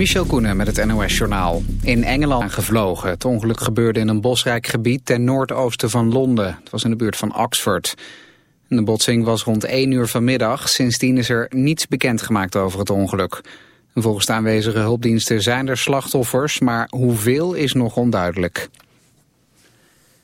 Michel Koenen met het NOS-journaal. In Engeland gevlogen. Het ongeluk gebeurde in een bosrijk gebied ten noordoosten van Londen. Het was in de buurt van Oxford. De botsing was rond 1 uur vanmiddag. Sindsdien is er niets bekendgemaakt over het ongeluk. Volgens de aanwezige hulpdiensten zijn er slachtoffers, maar hoeveel is nog onduidelijk.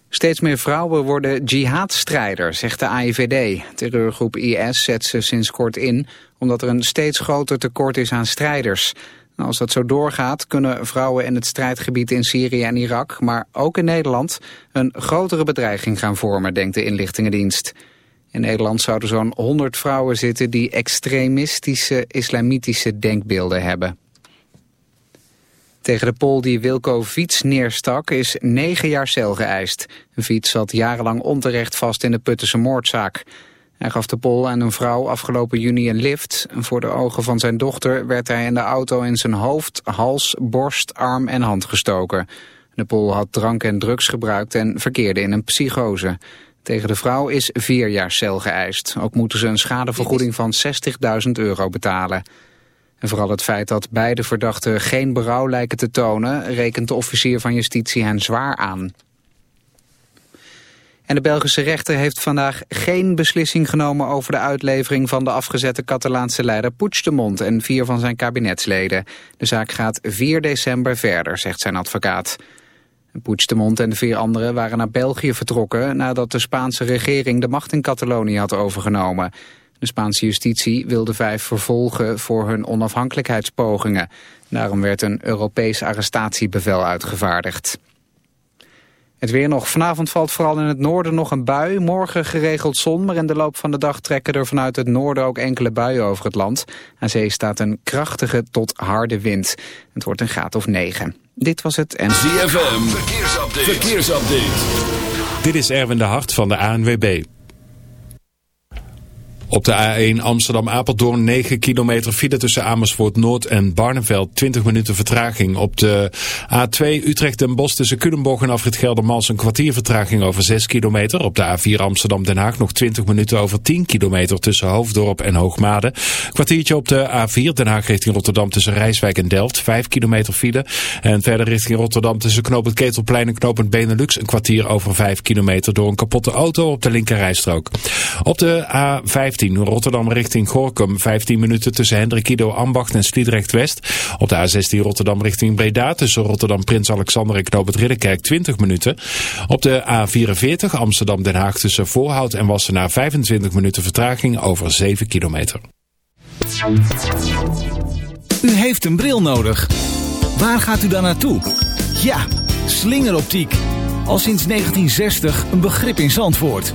Steeds meer vrouwen worden jihadstrijder, zegt de AIVD. Terreurgroep IS zet ze sinds kort in omdat er een steeds groter tekort is aan strijders. Als dat zo doorgaat kunnen vrouwen in het strijdgebied in Syrië en Irak, maar ook in Nederland, een grotere bedreiging gaan vormen, denkt de inlichtingendienst. In Nederland zouden zo'n 100 vrouwen zitten die extremistische islamitische denkbeelden hebben. Tegen de Pool die Wilco Fiets neerstak is negen jaar cel geëist. Fiets zat jarenlang onterecht vast in de Puttense moordzaak. Hij gaf de Pool en een vrouw afgelopen juni een lift. Voor de ogen van zijn dochter werd hij in de auto in zijn hoofd, hals, borst, arm en hand gestoken. De Pool had drank en drugs gebruikt en verkeerde in een psychose. Tegen de vrouw is vier jaar cel geëist. Ook moeten ze een schadevergoeding van 60.000 euro betalen. En vooral het feit dat beide verdachten geen berouw lijken te tonen... rekent de officier van justitie hen zwaar aan. En de Belgische rechter heeft vandaag geen beslissing genomen over de uitlevering van de afgezette Catalaanse leider Puigdemont en vier van zijn kabinetsleden. De zaak gaat 4 december verder, zegt zijn advocaat. Puigdemont en de vier anderen waren naar België vertrokken nadat de Spaanse regering de macht in Catalonië had overgenomen. De Spaanse justitie wilde vijf vervolgen voor hun onafhankelijkheidspogingen. Daarom werd een Europees arrestatiebevel uitgevaardigd. Het weer nog. Vanavond valt vooral in het noorden nog een bui. Morgen geregeld zon, maar in de loop van de dag trekken er vanuit het noorden ook enkele buien over het land. Aan zee staat een krachtige tot harde wind. Het wordt een graad of 9. Dit was het en... ZFM, verkeersupdate. verkeersupdate. Dit is Erwin de Hart van de ANWB. Op de A1 Amsterdam-Apeldoorn 9 kilometer file tussen Amersfoort Noord en Barneveld. 20 minuten vertraging. Op de A2 Utrecht en Bos tussen Culemborg en Afrit Geldermals een kwartier vertraging over 6 kilometer. Op de A4 Amsterdam-Den Haag nog 20 minuten over 10 kilometer tussen Hoofddorp en Hoogmade. Kwartiertje op de A4 Den Haag richting Rotterdam tussen Rijswijk en Delft. 5 kilometer file. En verder richting Rotterdam tussen Knopend Ketelplein en Knopend Benelux. Een kwartier over 5 kilometer door een kapotte auto op de linkerrijstrook. Op de A5 Rotterdam richting Gorkum 15 minuten tussen Hendrikido Ambacht en Sliedrecht West. Op de A16 Rotterdam richting Breda tussen Rotterdam Prins Alexander en Knoop het Ridderkerk 20 minuten. Op de A44 Amsterdam Den Haag tussen Voorhout en Wassenaar 25 minuten vertraging over 7 kilometer. U heeft een bril nodig. Waar gaat u dan naartoe? Ja, slingeroptiek. Al sinds 1960 een begrip in Zandvoort.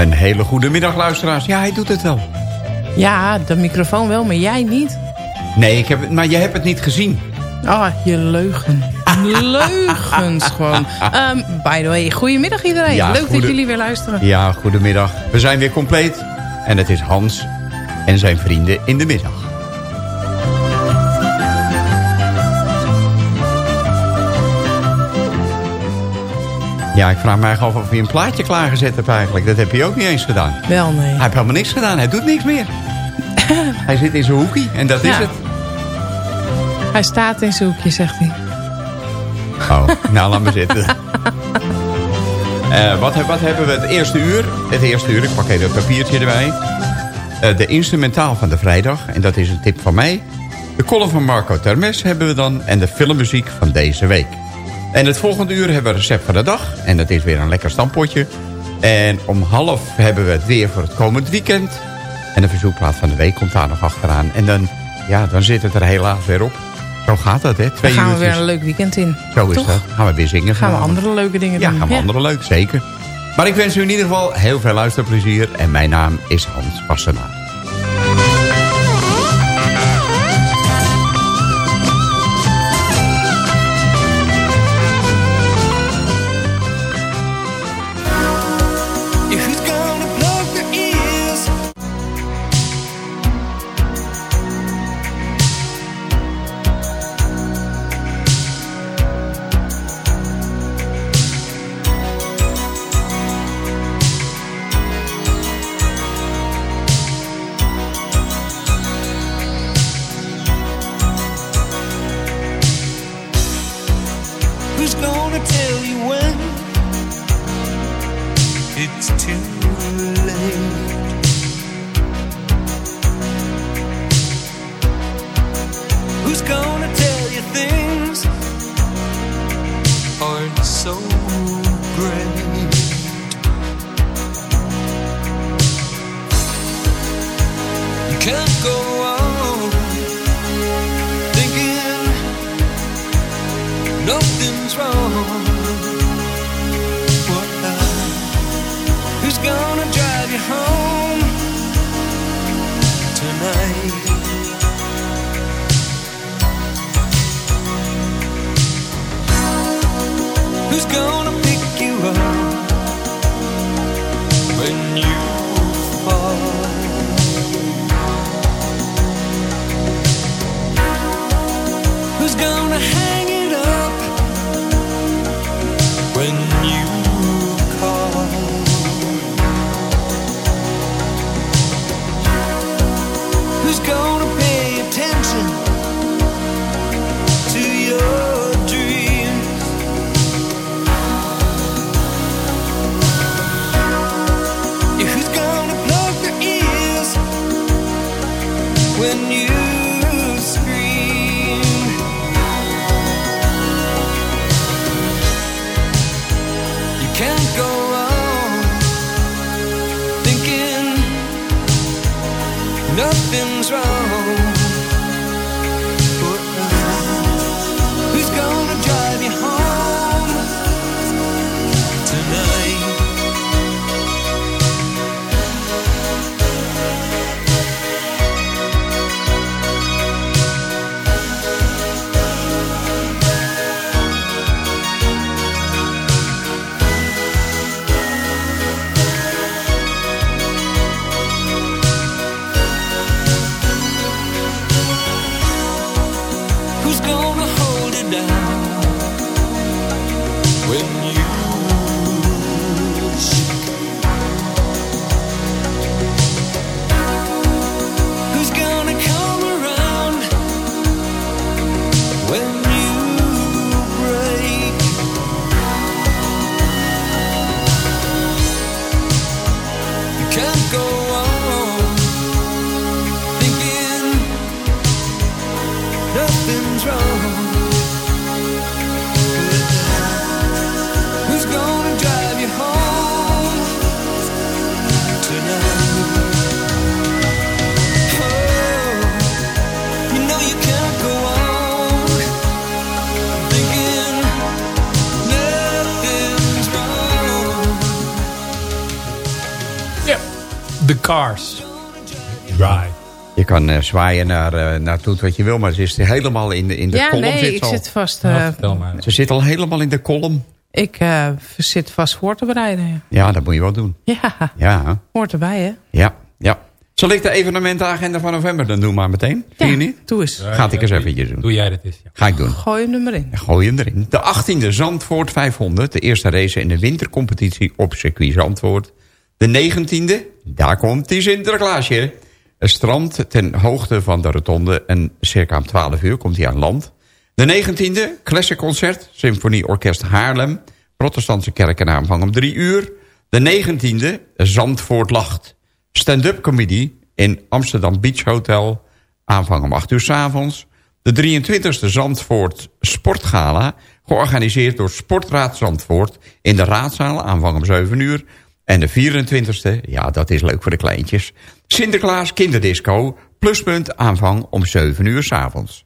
Een hele goede middag, luisteraars. Ja, hij doet het wel. Ja, de microfoon wel, maar jij niet. Nee, ik heb, het- maar jij hebt het niet gezien. Ah, je leugen. Leugens gewoon. Ehm, by the way, goedemiddag iedereen. Ja, Leuk goede- dat jullie weer luisteren. Ja, goedemiddag. We zijn weer compleet. En het is Hans en zijn vrienden in de middag. Ja, ik vraag me eigenlijk af of je een plaatje klaargezet hebt eigenlijk. Dat heb je ook niet eens gedaan. Wel, nee. Hij heeft helemaal niks gedaan. Hij doet niks meer. hij zit in zijn hoekie en dat is het. Hij staat in zijn hoekje, zegt hij. Oh, nou laat me zitten. Eh, wat, wat hebben we het eerste uur? Het eerste uur, ik pak even een papiertje erbij. Eh, de instrumentaal van de vrijdag, en dat is een tip van mij. De column van Marco Termes hebben we dan. En de filmmuziek van deze week. En het volgende uur hebben we recept van de dag. En dat is weer een lekker stampotje. En om half hebben we het weer voor het komend weekend. En de verzoekplaat van de week komt daar nog achteraan. En dan, ja, dan zit het er helaas weer op. Zo gaat dat, hè? Dan gaan we weer een leuk weekend in. Zo is dat. Gaan we weer zingen. Gaan we andere leuke dingen Ja, doen. gaan we andere leuk, zeker. Maar ik wens u in ieder geval heel veel luisterplezier. En mijn naam is Hans Wassenaar. Cars. Drive. Je kan eh, zwaaien naar, naar Toet wat je wil, maar ze is helemaal in de, in de ja, kolom. nee, zit ik ze al. zit vast... eh, Nou. Ze zit al helemaal in de kolom. ik eh, zit vast voor te bereiden. ja. Ja, dat moet je wel doen. Ja, Ja, hoort erbij, hè? ja, ja. Zal ik de evenementenagenda van november dan doen maar meteen? Ja, Vind je niet? doe eens. Gaat ik eens eventjes doen. Doe jij dat eens. Ja. Ga ik doen. Gooi hem er maar in. Gooi hem erin. De 18e Zandvoort 500. De eerste race in de wintercompetitie op circuit Zandvoort. De 19e, daar komt die Sinterklaasje. Het strand ten hoogte van de rotonde. En circa om 12 uur komt hij aan land. De 19e, Classic Concert. Symfonieorkest Haarlem. Protestantse kerk aanvang om 3 uur. De 19e, Zandvoort Lacht. Stand-up comedy in Amsterdam Beach Hotel. Aanvang om 8 uur 's avonds. De 23e Zandvoort Sportgala, georganiseerd door Sportraad Zandvoort... in de raadzaal, aanvang om 7 uur. En de 24e, ja, dat is leuk voor de kleintjes... Sinterklaas Kinderdisco, pluspunt, aanvang om 7 uur 's avonds.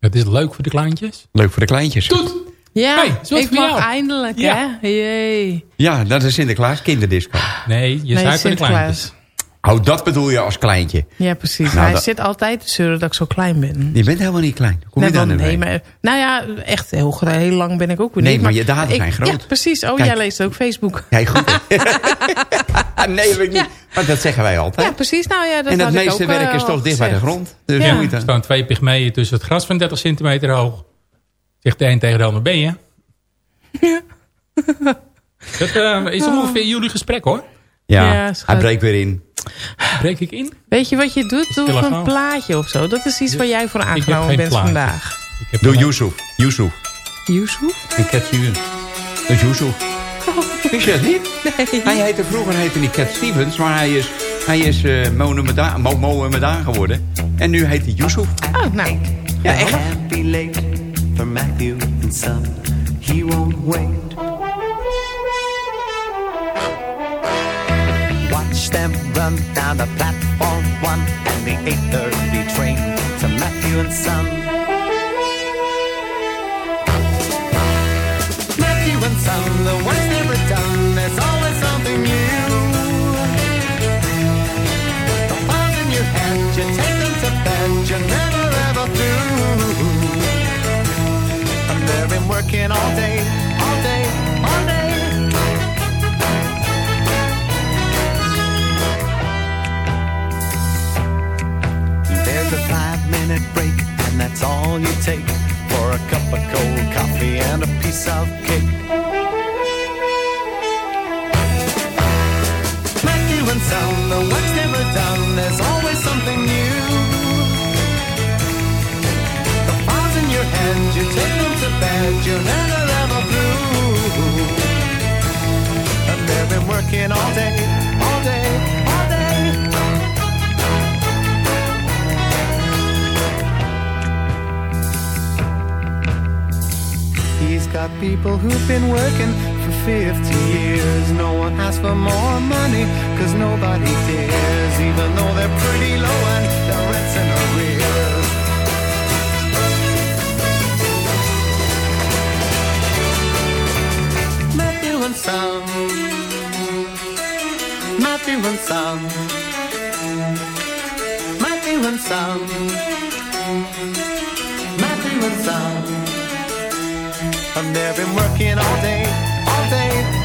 Het is leuk voor de kleintjes. Leuk voor de kleintjes. Toet! Ja, Hey, ik voor mag jou. eindelijk, Ja. hè? Jee. Ja, dat is Sinterklaas Kinderdisco. Nee, je Nee, zei voor de kleintjes. Oh, dat bedoel je als kleintje. Ja, precies. Nou, Hij dat- zit altijd te zeuren dat ik zo klein ben. Je bent helemaal niet klein. Kom Nee, je wel, nu nee, maar, nou ja, echt heel, heel lang ben ik ook weer Nee, niet. maar je daden ik- zijn groot. Ja, precies. Oh, Kijk. jij leest ook Facebook. Jij goed. nee, dat weet ik niet. Maar dat zeggen wij altijd. Ja, precies. Nou ja, dat en het meeste ook, werk eh, is toch al dicht bij de grond. Dus Ja. Er staan twee pygmeeën tussen het gras van 30 centimeter hoog. Zegt de een tegen de ander, ben je? Dat eh, is ongeveer jullie gesprek hoor. Ja, hij breekt weer in. Breek ik in? Weet je wat je doet? Doe een plaatje of zo. Dat is iets waar jij voor heb aangenomen geen bent plaatje. vandaag. Ik heb Doe Yusuf. Yusuf. Yusuf? En Cat Stevens. Dat is Yusuf. Wist je dat niet? Nee. Hij heette vroeger heette niet Cat Stevens, maar hij is, hij is eh Mohammedan Mo, geworden. En nu heet hij Yusuf. Oh, nou. Ja, echt. Be late for Matthew and son. He won't wait. Watch them run down the platform one and the 8:30 train to Matthew and son. Matthew and son, the work's never done. There's always something new. The files in your hand, you take them to bed. You're never ever through. And they've been working all day, minute break, and that's all you take for a cup of cold coffee and a piece of cake. And Son, the work's never done, there's always something new. The files in your hand, you take them to bed, you're never ever through. And they've been working all day, people who've been working for 50 years. No one asks for more money, cause nobody dares, even though they're pretty low and their rent's in arrears. Matthew and Son. Matthew and Son. Matthew and Son. Matthew and Son. And they've been working all day, all day, all day.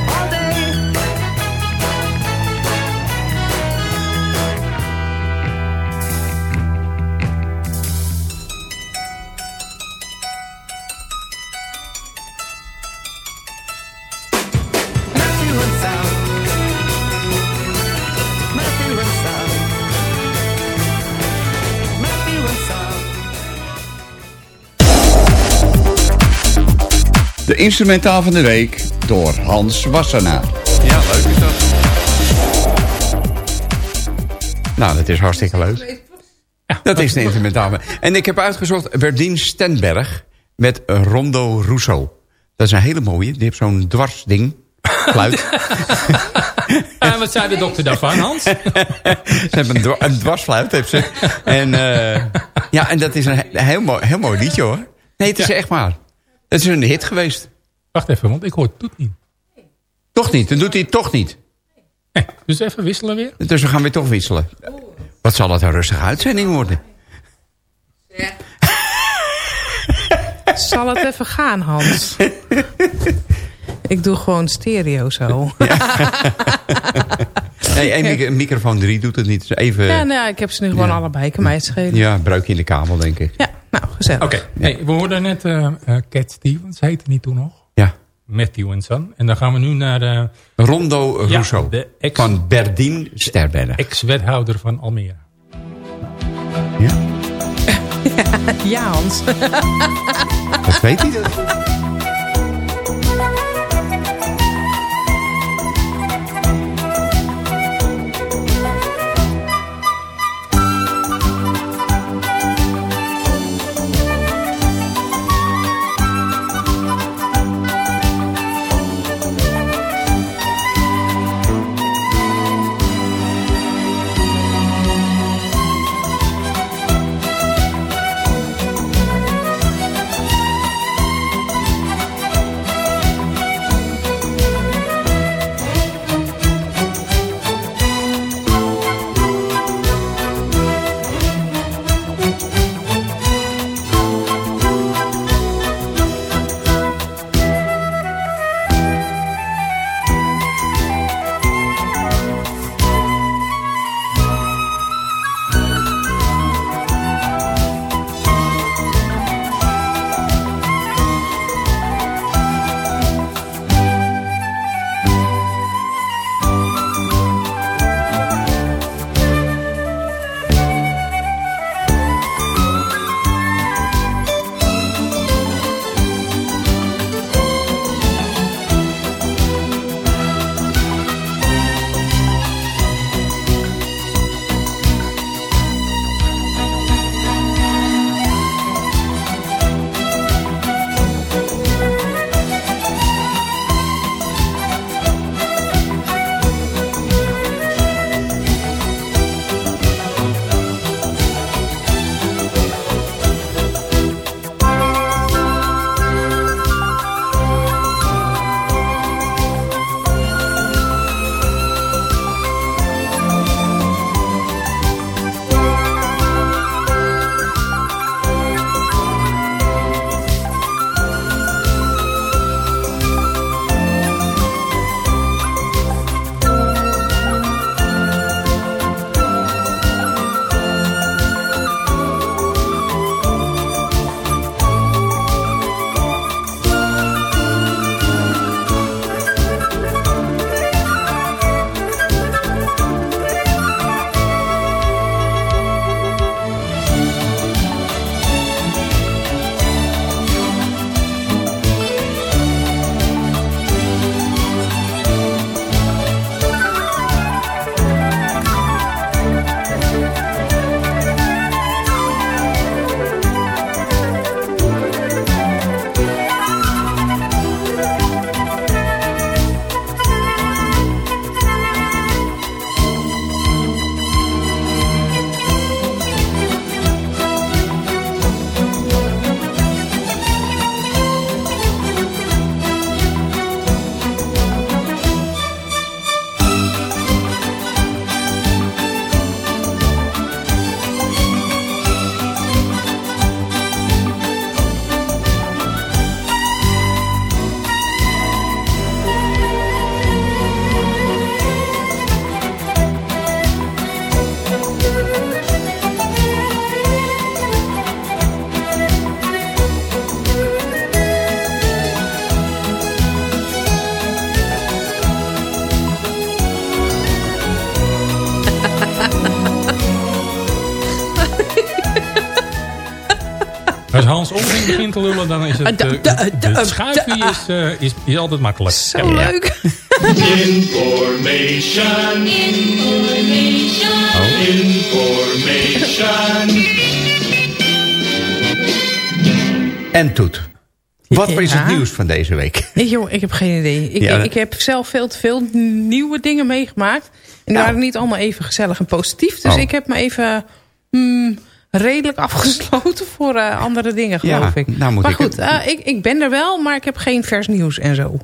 Instrumentaal van de week door Hans Wassenaar. Ja, leuk is dat. Nou, dat is hartstikke leuk. dat is de instrumentaal. En ik heb uitgezocht Berdien Stenberg met Rondo Russo. Dat is een hele mooie. Die heeft zo'n dwarsding. Fluit. En wat zei de dokter daarvan, Hans? ze hebben een, dwa- een dwarsfluit. Heeft ze. En, eh, ja, en dat is een he- heel mooi, heel mooi liedje hoor. Nee, het is echt waar. Het is een hit geweest. Wacht even, want ik hoor Toet niet. Toch niet? Dan doet hij het toch niet. Dus even wisselen weer. Dus we gaan weer toch wisselen. Wat zal het een rustige uitzending worden? Zal het even gaan, Hans? Ik doe gewoon stereo zo. Nee, één mic- microfoon 3 doet het niet. Dus even, Ja, ja, nou, ik heb ze nu gewoon Ja. allebei. Kan mij het schelen. breuk je in de kabel, denk ik. Ja, nou, gezellig. Oké, hey, we hoorden net eh eh, Cat Stevens, heette die toen nog. Matthew en Son. En dan gaan we nu naar de Rondo Ja, Rousseau ex- van Berdien Sterberg. ex-wethouder van Almere. Ja, Ja, Hans. dat weet hij. dan is het... Eh, da- het schuiven da- is, eh, is, is altijd makkelijk. Zo Ja. leuk. Information. Information. Information. En Toet. Wat is het nieuws van deze week? Nee, joh, ik heb geen idee. Ik, Ja, ik heb zelf veel te veel nieuwe dingen meegemaakt. En die Nou. waren niet allemaal even gezellig en positief. Dus Oh. ik heb me even hmm, redelijk afgesloten voor eh, andere dingen, geloof Ja, ik. nou moet maar ik goed, het- eh, ik, ik ben er wel, maar ik heb geen vers nieuws en zo.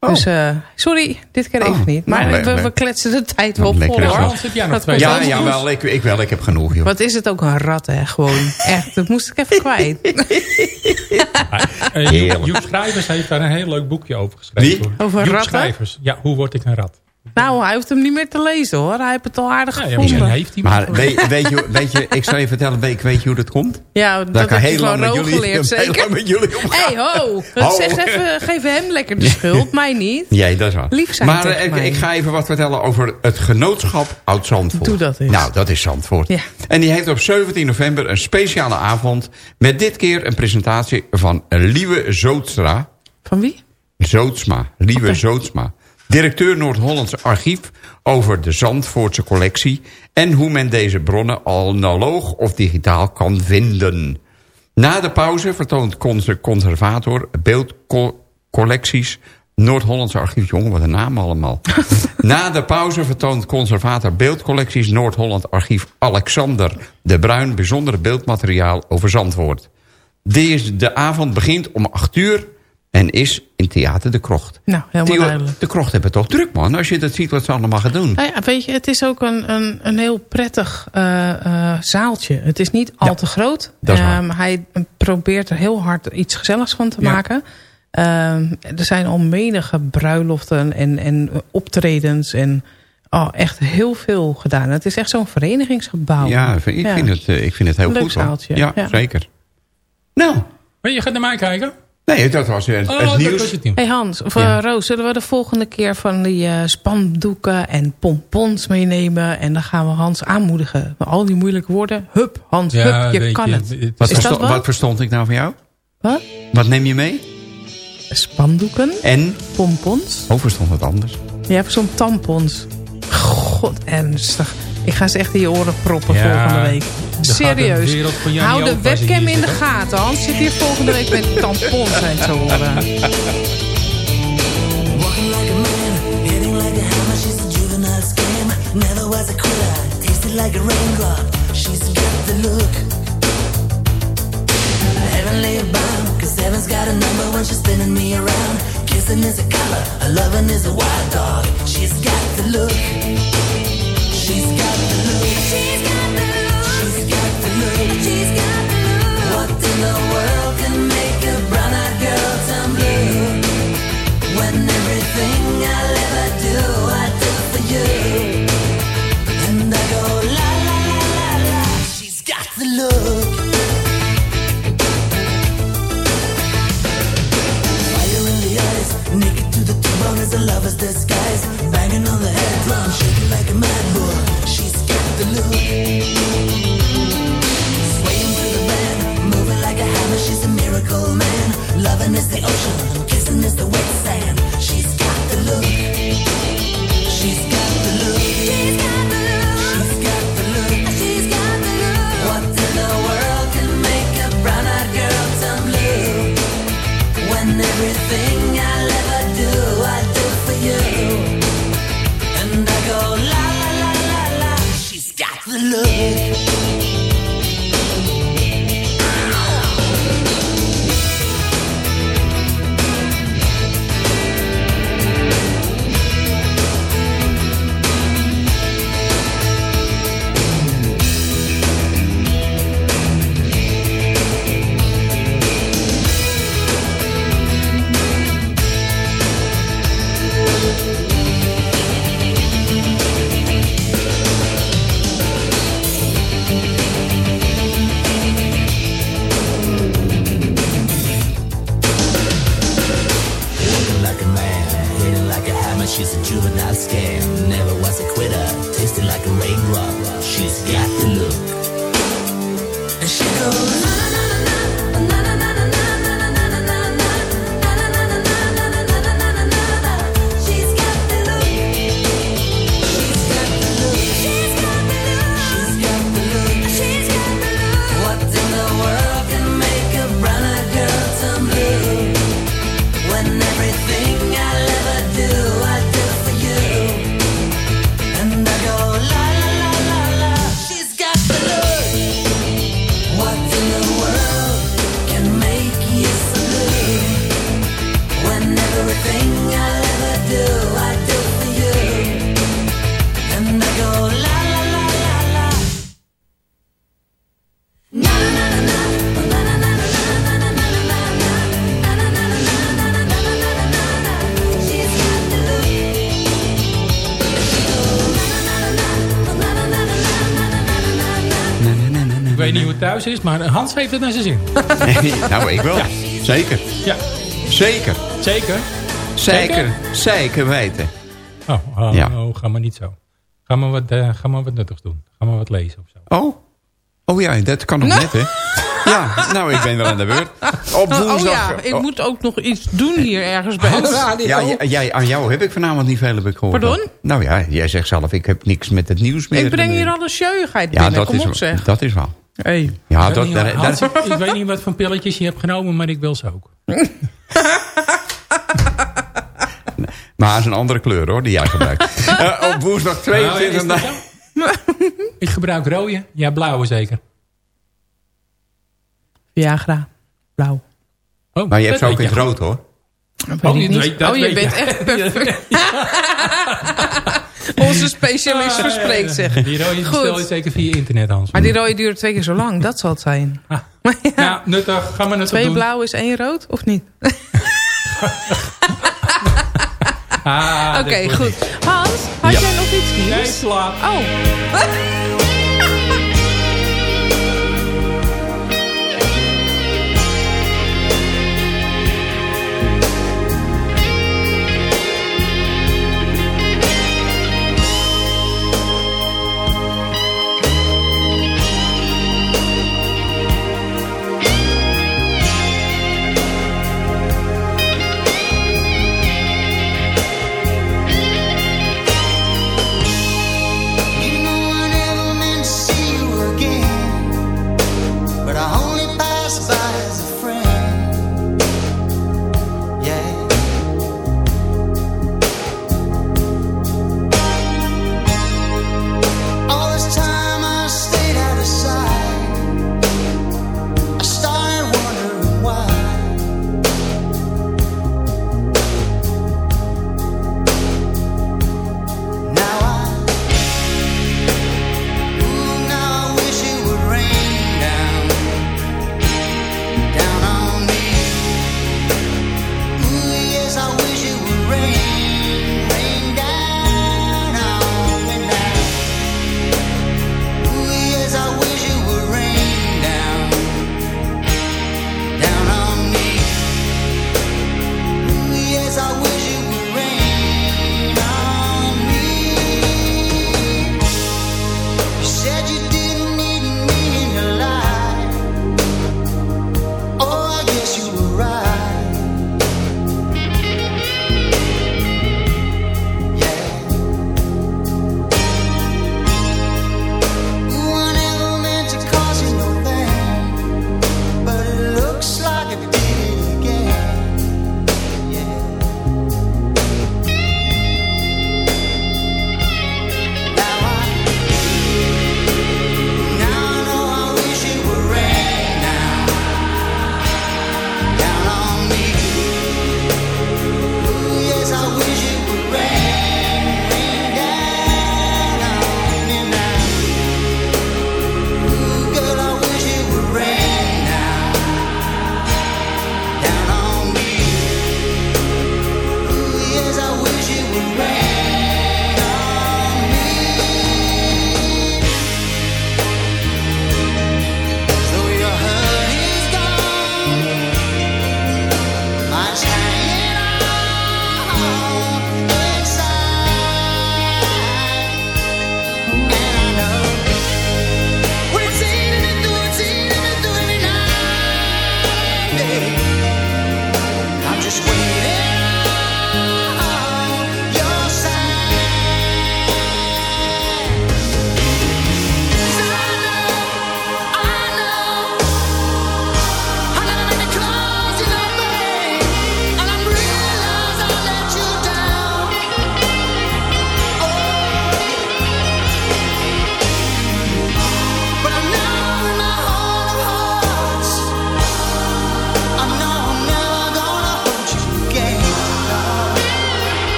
Dus eh, sorry, dit keer Oh, even niet. Maar nou, we, we kletsen de tijd Nou, wel vol hoor. Ja, ja wel, ik, ik wel. Ik heb genoeg, joh. Wat is het ook een rat hè, gewoon. Echt, dat moest ik even kwijt. Heerlijk. Joep, Schrijvers heeft daar een heel leuk boekje over geschreven. Over Joep ratten? Schrijvers. Ja, hoe word ik een rat? Nou, hij hoeft hem niet meer te lezen hoor. Hij heeft het al aardig Ja, ja, gevonden. misschien heeft hij Maar weet, weet, je, weet je, ik zal je vertellen, weet, weet je hoe dat komt? Ja, dat, ik heb je heel van lang met Ro jullie, geleerd, heel zeker? met jullie hey, ho. Ho. Zeg even, geef hem lekker de schuld, mij niet. Ja, dat is waar. Lief zijn maar tegen eh, ik, ga even wat vertellen over het genootschap Oud-Zandvoort. Doe dat eens. Nou, dat is Zandvoort. Ja. En die heeft op 17 november een speciale avond... met dit keer een presentatie van Liewe Zootstra. Van wie? Zootsma, Liewe Oké. Zootsma. Directeur Noord-Hollands Archief over de Zandvoortse collectie... en hoe men deze bronnen analoog of digitaal kan vinden. Na de pauze vertoont conser- conservator beeldcollecties... Noord-Hollandse Archief, jongen, wat een naam allemaal. Na de pauze vertoont conservator beeldcollecties Noord-Holland Archief Alexander de Bruin... bijzondere beeldmateriaal over Zandvoort. De avond begint om 8 uur en is in Theater de Krocht. Nou, helemaal Theo, duidelijk. de Krocht hebben toch druk, man. Als je dat ziet wat ze allemaal gaan doen. Nou ja, weet je, het is ook een, een, een heel prettig eh, eh, zaaltje. Het is niet al Ja, te groot. dat is waar. Ehm, hij probeert er heel hard iets gezelligs van te Ja. maken. Ehm, er zijn al menige bruiloften en, en optredens en oh, echt heel veel gedaan. Het is echt zo'n verenigingsgebouw. Ja, ik vind, Ja. het, eh, ik vind het heel Leuk goed. hoor. zaaltje, Ja, ja. zeker. Nou, je gaat naar mij kijken? Nee, dat was het, Oh, het nieuws. het. Hey Hans, of Ja. eh, Roos, zullen we de volgende keer van die eh, spandoeken en pompons meenemen? En dan gaan we Hans aanmoedigen. Met al die moeilijke woorden. Hup, Hans, hup, je kan het. Wat, Is dat versto- wat? wat verstond ik nou van jou? Wat? Wat neem je mee? Spandoeken, En? pompons. Oh, verstond het anders. Jij hebt zo'n tampons. God, ernstig. Ik ga ze echt in je oren proppen Ja, volgende week. er Serieus. Jannie Hou de webcam in de gaten. Hans zit hier volgende week met tampons en te horen. Walking like a man, hitting like a hammer. She's a juvenile scam. Never was a quitter. Tasted like a raindrop. She's got the look. Heavenly bound, cause heaven's got a number when she's spinning me around. Kissing is a color, a loving is a wild dog. Thuis is, maar Hans heeft het naar zijn zin. nou, ik wel. Ja. Zeker. Ja. Zeker. Zeker. Zeker. Zeker weten. Oh, oh, Ja. oh, ga maar niet zo. Ga maar wat, eh, ga maar wat nuttigs doen. Ga maar wat lezen of zo. Oh. Oh ja, dat kan nog net, hè? Ja, nou, ik ben wel aan de beurt. Op Oh, woensdag... ja, ik moet ook nog iets doen hier ergens bij. Ja, jij- aan jou heb ik vanavond niet veel heb ik gehoord. Pardon? Nou ja, jij zegt zelf, ik heb niks met het nieuws meer. ik breng hier alle sjeuigheid Ja, binnen. dat Kom is, op zeg. dat is wel. Hey. Ja, ik, dat, Hans, daar- ik weet niet wat voor pilletjes je hebt genomen, maar ik wil ze ook. maar het is een andere kleur hoor, die jij gebruikt. Eh, op woensdag Nou, is 22... dat zo? ik gebruik rode. Ja, blauwe zeker. Viagra. Blauw. Oh, maar je hebt dat ze ook in het rood hoor. Dat Oh, weet ik je niet. weet- dat oh, je weet bent je. echt perfect. Onze specialist verspreekt zich. Die rode bestel je Goed. zeker via internet, Hans. Maar die rode duurt twee keer zo lang. Dat zal het zijn. Ja, nuttig. Ga maar nuttig Twee doen. blauw is één rood, of niet? Ah, Oké, goed. Hans, had Ja. jij nog iets nieuws? Nee, slaap. Oh.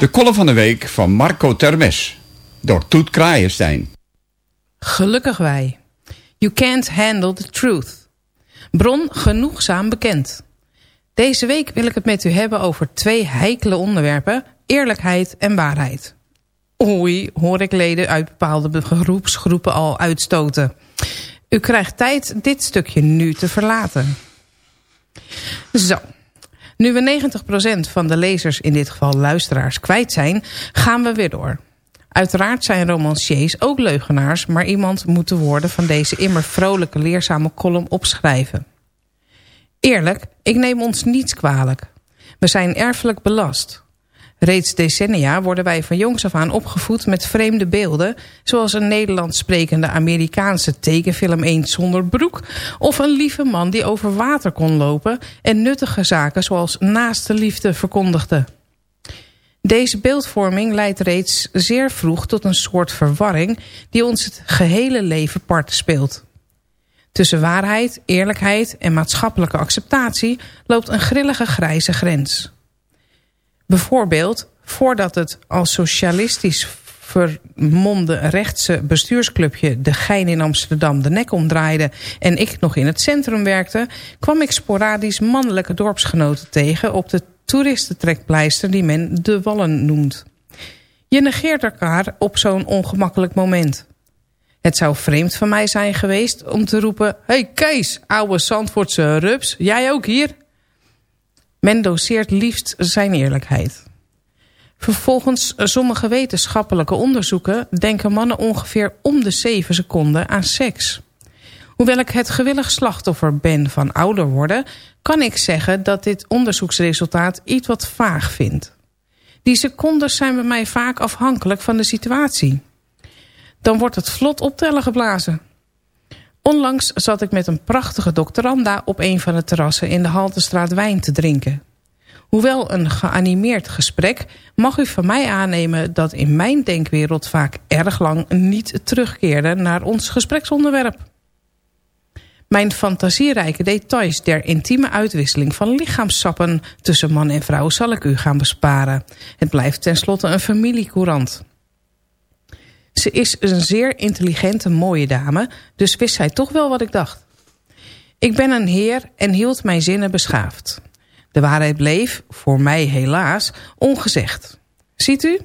De column van de week van Marco Termes. Door Toet Kraaienstein. Gelukkig wij. You can't handle the truth. Bron genoegzaam bekend. Deze week wil ik het met u hebben over twee heikele onderwerpen. Eerlijkheid en waarheid. Oei, hoor ik leden uit bepaalde beroepsgroepen al uitstoten. U krijgt tijd dit stukje nu te verlaten. Zo. Nu we 90% van de lezers, in dit geval luisteraars, kwijt zijn... gaan we weer door. Uiteraard zijn romanciers ook leugenaars... maar iemand moet de woorden van deze immer vrolijke leerzame column opschrijven. Eerlijk, ik neem ons niets kwalijk. We zijn erfelijk belast. Reeds decennia worden wij van jongs af aan opgevoed met vreemde beelden... zoals een Nederlands sprekende Amerikaanse tekenfilm Eens zonder broek... of een lieve man die over water kon lopen... en nuttige zaken zoals naaste liefde verkondigde. Deze beeldvorming leidt reeds zeer vroeg tot een soort verwarring... die ons het gehele leven part speelt. Tussen waarheid, eerlijkheid en maatschappelijke acceptatie... loopt een grillige grijze grens... Bijvoorbeeld, voordat het als socialistisch vermomde rechtse bestuursclubje De Gein in Amsterdam de nek omdraaide en ik nog in het centrum werkte, kwam ik sporadisch mannelijke dorpsgenoten tegen op de toeristentrekpleister die men de Wallen noemt. Je negeert elkaar op zo'n ongemakkelijk moment. Het zou vreemd van mij zijn geweest om te roepen... Hey Kees, ouwe Zandvoortse rups, jij ook hier? Men doseert liefst zijn eerlijkheid. Vervolgens sommige wetenschappelijke onderzoeken... denken mannen ongeveer om de 7 seconden aan seks. Hoewel ik het gewillig slachtoffer ben van ouder worden... kan ik zeggen dat dit onderzoeksresultaat iets wat vaag vindt. Die secondes zijn bij mij vaak afhankelijk van de situatie. Dan wordt het vlot optellen geblazen. Onlangs zat ik met een prachtige doctoranda op een van de terrassen in de Haltestraat wijn te drinken. Hoewel een geanimeerd gesprek mag u van mij aannemen dat in mijn denkwereld vaak erg lang niet terugkeerde naar ons gespreksonderwerp. Mijn fantasierijke details der intieme uitwisseling van lichaamsappen tussen man en vrouw zal ik u gaan besparen. Het blijft tenslotte een familiecourant. Ze is een zeer intelligente, mooie dame, dus wist zij toch wel wat ik dacht. Ik ben een heer en hield mijn zinnen beschaafd. De waarheid bleef, voor mij helaas, ongezegd. Ziet u,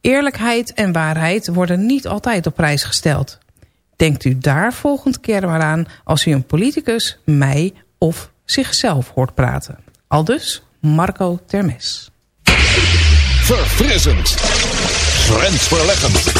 eerlijkheid en waarheid worden niet altijd op prijs gesteld. Denkt u daar volgend keer maar aan als u een politicus, mij of zichzelf hoort praten. Aldus Marco Termes. Verfrissend. Grensverleggend.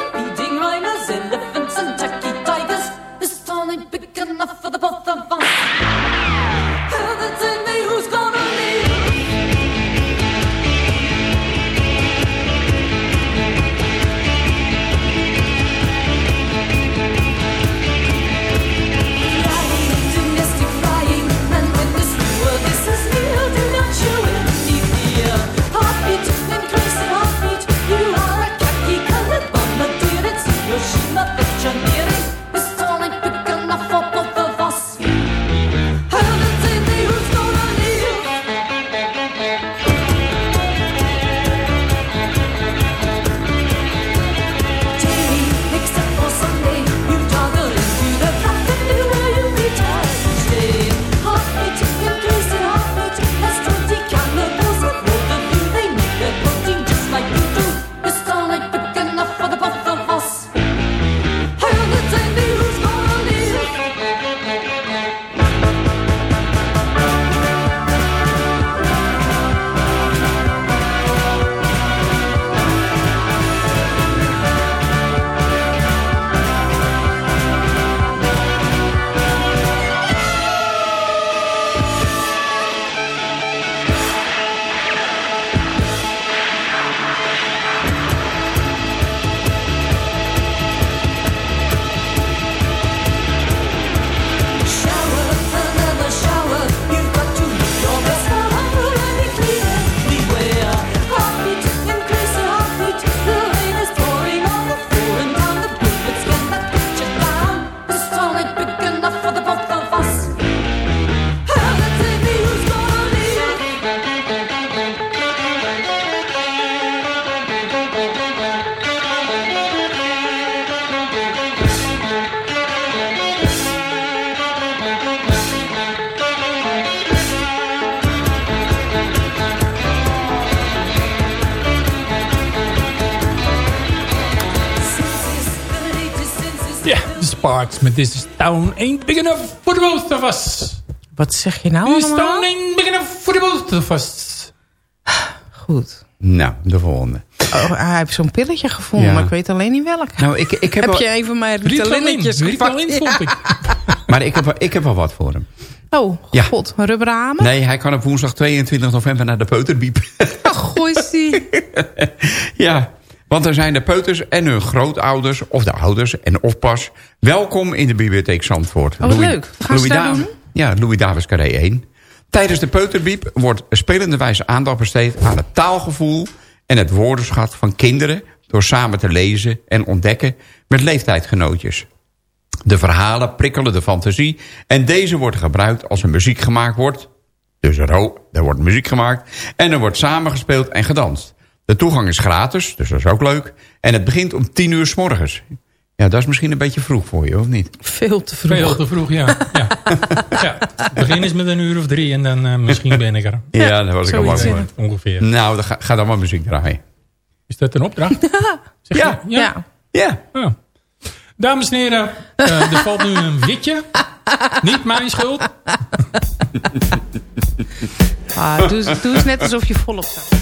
enough for the The Sparks met This is Town Ain't Big Enough for the Both of Us. Wat zeg je nou This allemaal? Town Ain't Big Enough for the Both of Us. Goed. Nou, de volgende. Oh, hij heeft zo'n pilletje gevonden, Ja. maar ik weet alleen niet welk. Nou, ik, ik heb heb je even mijn Ritalin. Ritalinetjes Ritalin gepakt? vond ik. maar ik heb, wel- ik heb wel wat voor hem. Oh, Ja. god. Hamer? Nee, hij kan op woensdag 22 november naar de peuterbiep. Oh, gooi die. ja, want er zijn de peuters en hun grootouders... of de ouders en oppas... welkom in de bibliotheek Zandvoort. Oh, leuk. Gaan ze daar doen? Ja, Louis Davis Carré 1. Tijdens de peuterbiep wordt spelenderwijs aandacht besteed... aan het taalgevoel en het woordenschat van kinderen... door samen te lezen en ontdekken met leeftijdgenootjes. De verhalen prikkelen de fantasie... en deze wordt gebruikt als er muziek gemaakt wordt... Dus er, er wordt muziek gemaakt en er wordt samengespeeld en gedanst. De toegang is gratis, dus dat is ook leuk. En het begint om 10 uur s morgens. Ja, dat is misschien een beetje vroeg voor je, of niet? Veel te vroeg. Veel te vroeg, ja. ja. ja. Het begin is met een uur of drie en dan eh, misschien ben ik er. Ja, daar was ik al bang. Ongeveer. Nou, dan ga, ga dan maar muziek draaien. Is dat een opdracht? Zeg Ja. je? Ja. Ja. Ja. Dames en heren, eh, er valt nu een witje. Niet mijn schuld. Ah, doe, eens- doe eens net alsof je volop staat.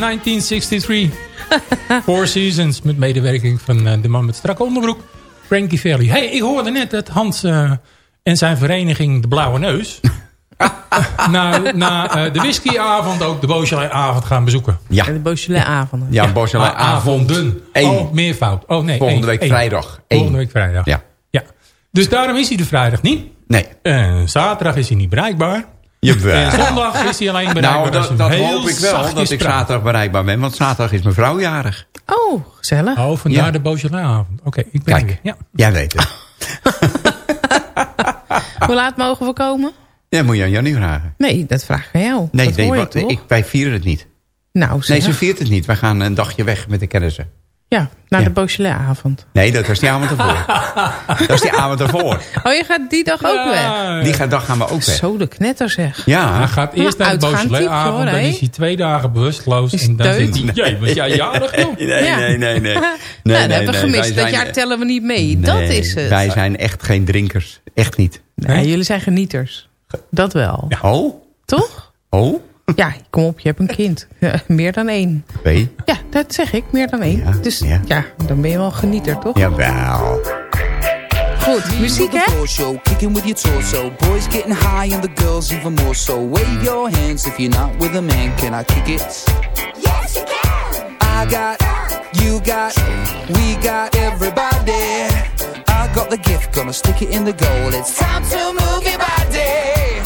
1963. Four Seasons met medewerking van eh, de man met strakke onderbroek. Frankie Valli. Hey, ik hoorde net dat Hans eh, en zijn vereniging De Blauwe Neus... na na eh, de whiskyavond ook de Beaujolais-avond gaan bezoeken. Ja. De Beaujolais-avonden. Ja, Beaujolais avonden. Eén. Oh, meervoud. Oh, nee. Volgende één, week één. vrijdag. Eén. Volgende week vrijdag. Ja. ja. Dus daarom is hij de vrijdag niet. Nee. En zaterdag is hij niet bereikbaar. Jawel. En zondag is hij alleen bereikbaar. Nou, dat, hoop ik wel, dat ik zaterdag bereikbaar ben. Want zaterdag is mijn vrouw jarig. Oh, gezellig. Oh, vandaar Ja. de Beaujolais-avond. Oké, ik ben Kijk. Ja. jij weet het. Hoe laat mogen we komen? Ja, moet je aan Jannie vragen. Nee, dat vraag ik aan jou. Nee, dat nee hoor je wat, toch? ik, wij vieren het niet. Nou, Nee, ze viert het niet. Wij gaan een dagje weg met de kennissen. Ja, naar Ja. de Beaujolais-avond. Nee, dat was die avond ervoor. dat is die avond ervoor. Oh, je gaat die dag ook weg? Die gaat- dag gaan we ook weg. Zo de knetter zeg. Ja. Hij gaat eerst Nou, naar de Beaujolais-avond. Dan is hij twee dagen bewusteloos. Is En dan zit hij... Jee, was jij jarig joh? Nee, nee, Ja. nee, nee. nee. nou, nee, dat hebben we gemist. Dat jaar tellen we niet mee. dat Nee, is het. Wij zijn echt geen drinkers. Echt niet. Nee, jullie zijn genieters. Dat wel. Oh? Toch? Oh? Ja, kom op, je hebt een kind. Ja, meer dan één. Twee? Ja, dat zeg ik. Meer dan één. dus ja. dan ben je wel genieter, toch? Jawel. Goed, muziek hè? Show, kicking with your torso. Boys getting high and the girls even more so. Wave your hands if you're not with a man. Can I kick it? Yes, you can. I got, you got, we got everybody. I got the gift, gonna stick it in the goal. It's time to move your body.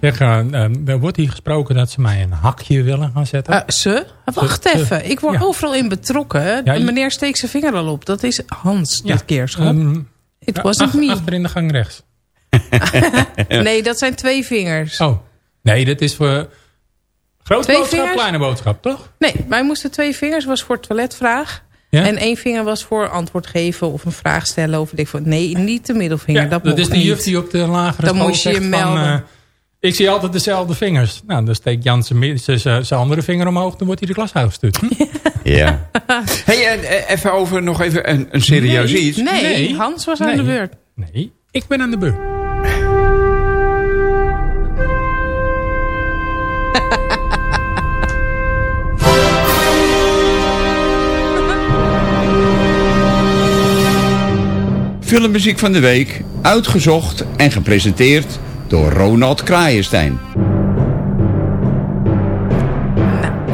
Zeg, eh, eh, er wordt hier gesproken dat ze mij een hakje willen gaan zetten. Eh, ze? Wacht Ze- ze- even. Ik word Ja. overal in betrokken. Ja, Meneer steekt zijn vinger al op. Dat is Hans dit keer, schat. Ehm, It wasn't ach- me. Achter in de gang rechts. Nee, dat zijn twee vingers. Oh, nee, dat is voor... Grote boodschap, vingers? kleine boodschap, toch? Nee, wij moesten twee vingers. was voor toiletvraag. Ja? En één vinger was voor antwoord geven of een vraag stellen. Of ik van, nee, niet de middelvinger. Ja, dat dat is de juf die op de lagere Dan school moest je je van, melden. Ik zie altijd dezelfde vingers. Nou, dan steekt Jan zijn andere vinger omhoog. Dan wordt hij de klas uitgestuurd. Ja. hey, en, eh, even over nog even een, een serieus Nee. iets. Nee, Nee. Hans was aan de beurt. Nee, ik ben aan de beurt. Filmmuziek van de week, uitgezocht en gepresenteerd door Ronald Kraaienstein.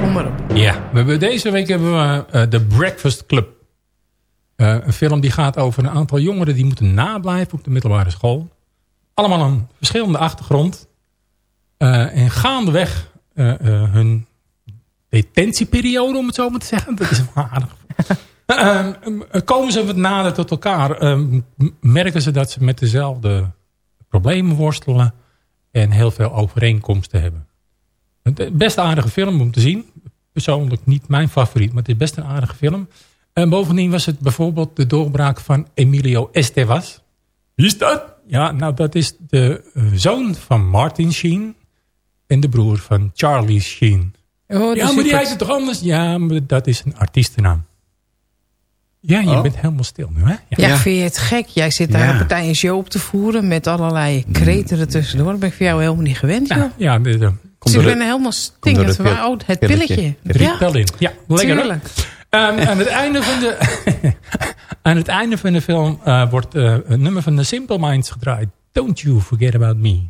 Kom maar op. Ja, we hebben, deze week hebben we eh, The Breakfast Club. Eh, een film die gaat over een aantal jongeren die moeten nablijven op de middelbare school. Allemaal een verschillende achtergrond. Eh, en gaandeweg eh, eh, hun detentieperiode, om het zo maar te zeggen. Dat is wel aardig. Ehm, komen ze wat nader tot elkaar, ehm, merken ze dat ze met dezelfde problemen worstelen en heel veel overeenkomsten hebben. Het best een aardige film om te zien. Persoonlijk niet mijn favoriet, maar het is best een aardige film. En bovendien was het bijvoorbeeld de doorbraak van Emilio Estevez. Wie is dat? Ja, nou dat is de eh, zoon van Martin Sheen en de broer van Charlie Sheen. Oh, ja, maar die heet het toch anders? Ja, maar dat is een artiestennaam. Ja, je Oh. bent helemaal stil nu, hè? Ja, vind je het gek? Jij zit daar Ja. een partij een show op te voeren met allerlei kreten ertussendoor. Dat ben ik voor jou helemaal niet gewend, joh. Ja, de, de, Dus ik ben helemaal stinkend. Waar- Oh, het pilletje. Ja. Ja, lekker. Ehm, aan, het einde van de, aan het einde van de film eh, wordt eh, een nummer van de Simple Minds gedraaid. Don't you forget about me.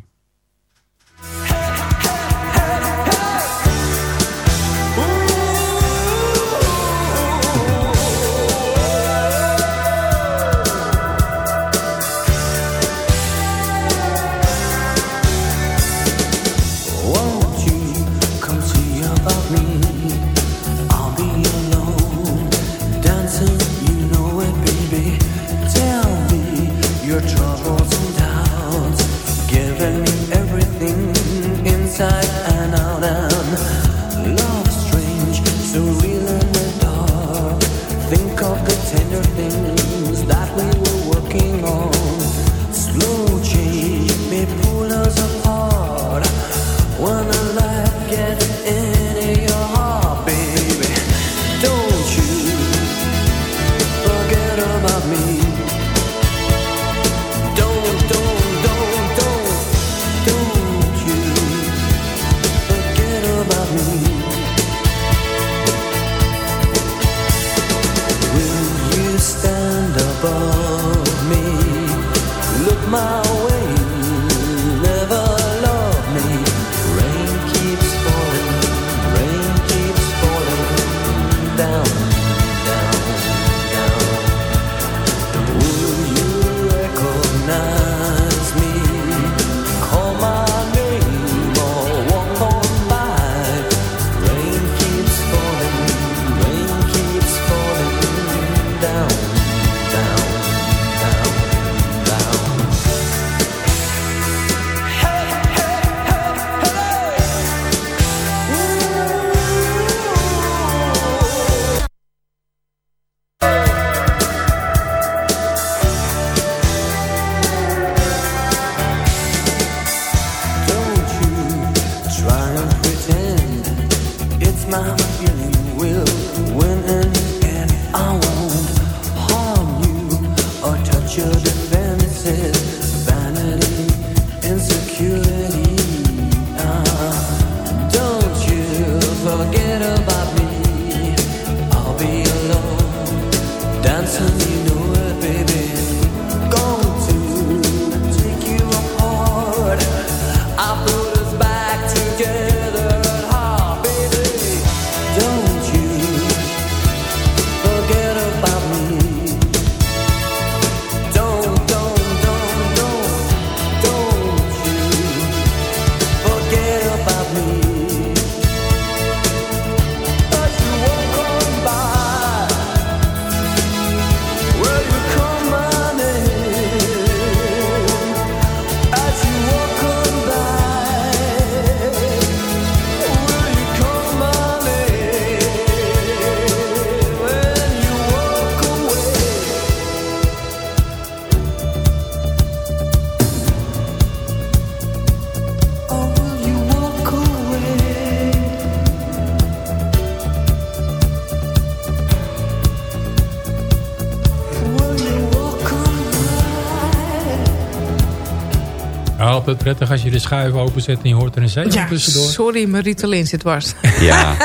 Prettig als je de schuif openzet en je hoort er een zeehond Ja, tussendoor. sorry, mijn Ritalin zit dwars. Ja.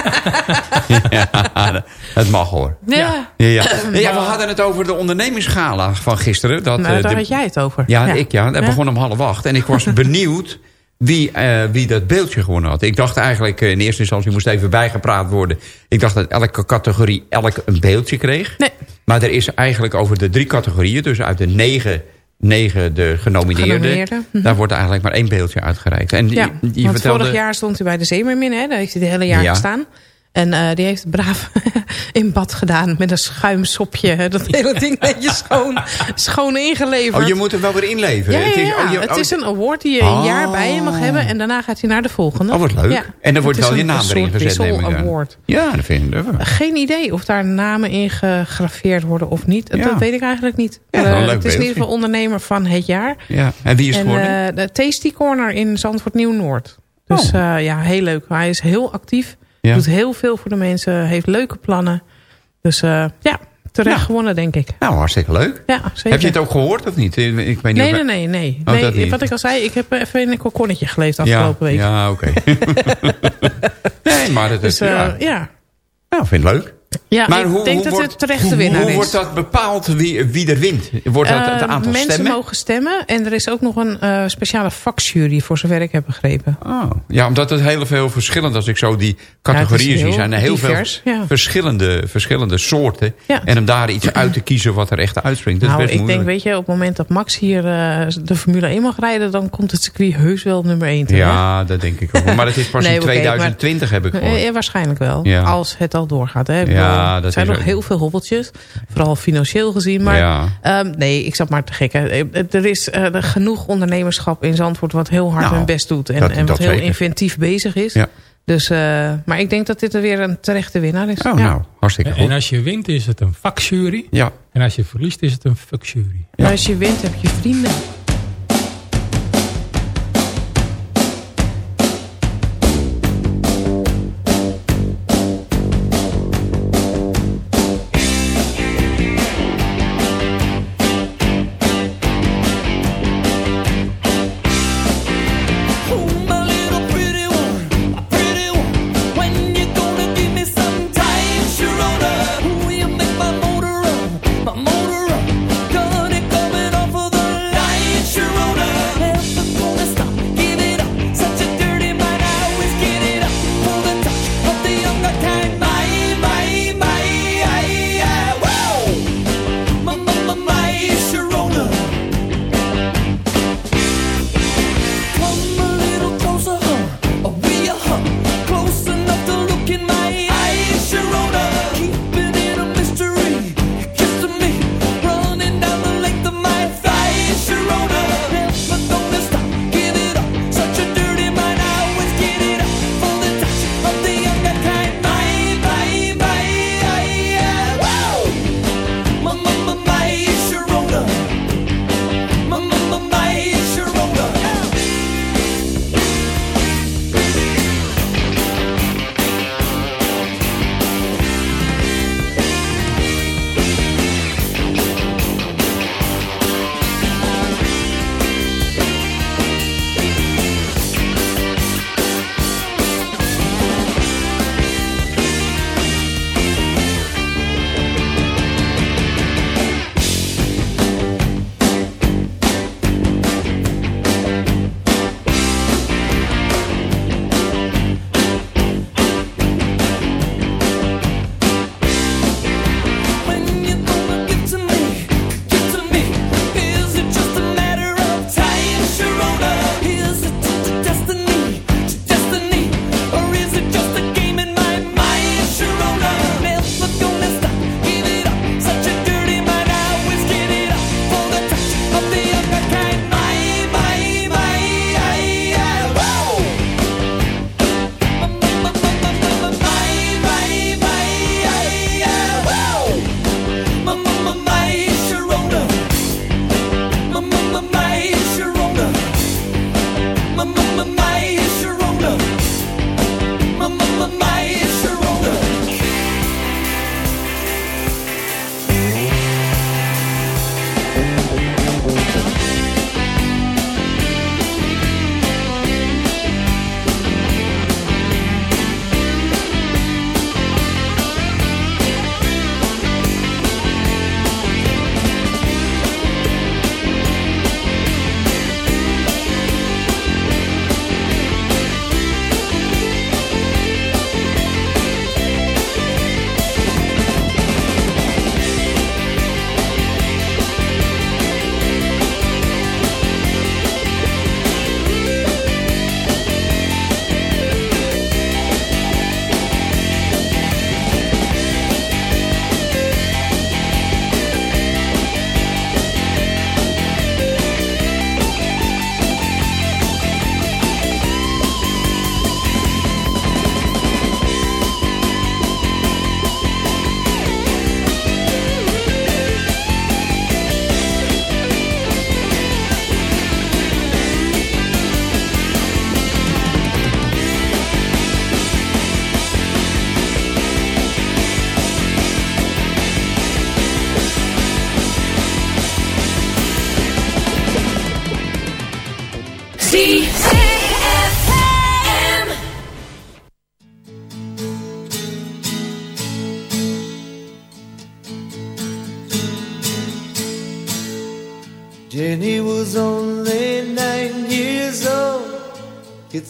ja, het mag hoor. Ja. Ja, ja. ja, we hadden het over de ondernemingsgala van gisteren. Dat, Nou, eh, daar de- had jij het over. Ja, ik ja. Dat begon om half acht. En ik was benieuwd wie, eh, wie dat beeldje gewonnen had. Ik dacht eigenlijk, eh, in eerste instantie moest even bijgepraat worden. Ik dacht dat elke categorie elk een beeldje kreeg. Nee. Maar er is eigenlijk over de drie categorieën... dus uit de negen, negen de genomineerden... Genomineerden, mhm. daar wordt eigenlijk maar één beeldje uitgereikt. En die, Ja, die want vertelde... vorig jaar stond hij bij de Zeemermin, hè? Daar heeft hij het hele jaar Ja. gestaan. En eh, die heeft braaf in bad gedaan met een schuimsopje. Dat hele ding beetje schoon, schoon ingeleverd. Oh, je moet er wel weer inleveren. Ja, ja, Het is, oh, je- het oh, is een award die je een Oh. jaar bij je mag hebben. En daarna gaat hij naar de volgende. Oh, wat leuk. En dan wordt wel je naam erin gezet, neem ik award. Ja, dat vind ik. Geen idee of daar namen in gegraveerd worden of niet. Ja. Dat weet ik eigenlijk niet. Ja, Eh, het is in ieder geval ondernemer van het jaar. Ja. En wie is en, geworden? eh, de Tasty Corner in Zandvoort Nieuw-Noord. Dus ja, heel leuk. Hij is heel actief. Ja. Doet heel veel voor de mensen. Heeft leuke plannen. Dus eh, ja, terecht gewonnen denk ik. Nou, hartstikke leuk. Ja, zeker. Heb je het ook gehoord of niet? Ik weet niet Nee, of- nee, nee. nee. Oh, nee dat niet. wat ik al zei, ik heb even in een kokonnetje geleefd ja, afgelopen week. Ja, oké. nee, maar het is... Dus eh, ja. ja. Nou, vind ik leuk. Ja, maar ik hoe, denk hoe dat wordt, het terecht de hoe- winnaar hoe is. wordt dat bepaald wie, wie er wint? Wordt dat het Eh, aantal mensen stemmen? mogen stemmen. En er is ook nog een eh, speciale vakjury, voor zover ik heb begrepen. Oh. Ja, omdat het heel veel verschillend Als ik zo die categorieën zie, zijn er heel divers, veel ja. verschillende, verschillende soorten. Ja. En om daar iets uit te kiezen wat er echt uitspringt, dat nou, is best ik denk, weet je, op het moment dat Max hier eh, de Formule 1 mag rijden... dan komt het circuit heus wel op nummer 1 terecht. ja, dat denk ik ook. Maar het is pas Nee, in oké, maar- 2020 heb ik gehoord. Eh, ja, waarschijnlijk wel. Als het al doorgaat. Hè. Ja, dat er zijn is nog ook- heel veel hobbeltjes. Vooral financieel gezien. Maar Ja. ehm, nee, ik zat maar te gek. hè. Eh, Er is eh, genoeg ondernemerschap in Zandvoort... wat heel hard Nou, hun best doet. En, dat- en wat dat heel zeker. inventief bezig is. Ja. Dus, eh, maar ik denk dat dit er weer een terechte winnaar is. Oh, ja. nou, hartstikke goed. En als je wint is het een vakjury. Ja. En als je verliest is het een fuckjury. Maar als je wint heb je vrienden.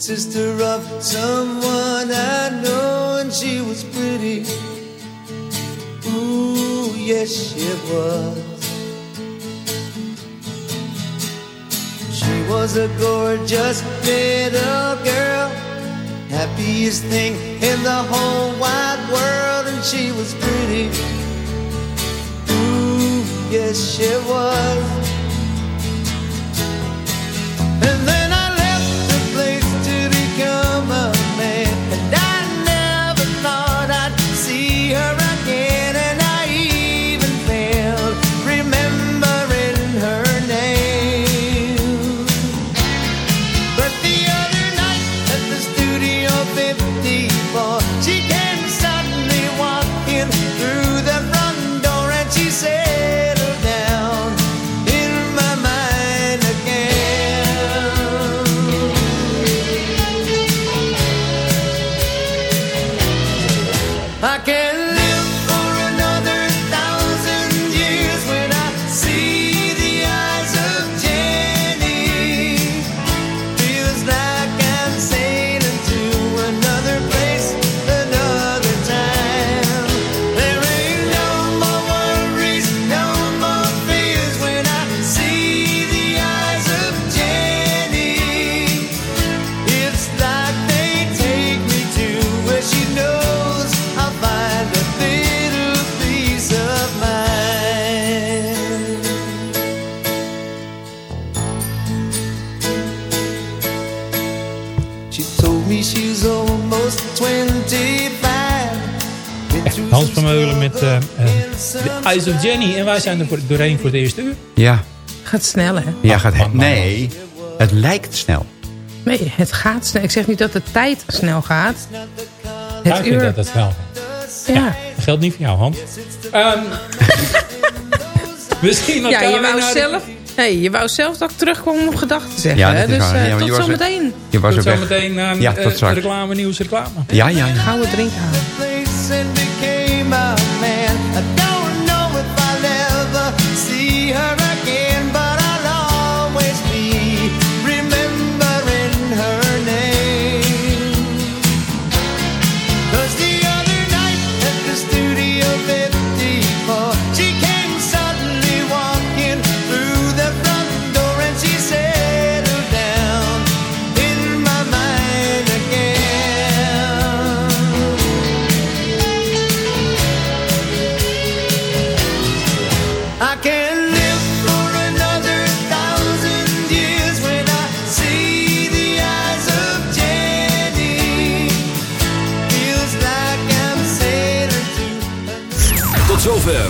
Sister of someone I know, and she was pretty. Ooh, yes, she was. She was a gorgeous little girl, happiest thing in the whole wide world, and she was pretty. Ooh, yes, she was. And then Eyes of Jenny. En wij zijn er voor, doorheen voor het eerste uur. Ja. Gaat snel, hè? Ja, gaat he- nee, het lijkt snel. Nee, het gaat snel. Ik zeg niet dat de tijd snel gaat. Ja, Het ik uur... dat dat wel. Ja. Dat geldt niet voor jou, Hans. Ehm misschien nog Ja, je wou, zelf, nee, je wou zelf dat ik terugkwam om gedachten te zeggen. Ja, hè? dat is dus eh, Ja, tot was zometeen. Je was Tot er zometeen naar Ja, eh, tot reclame, nieuws, reclame. Ja, ja, ja. Gaan we drinken halen.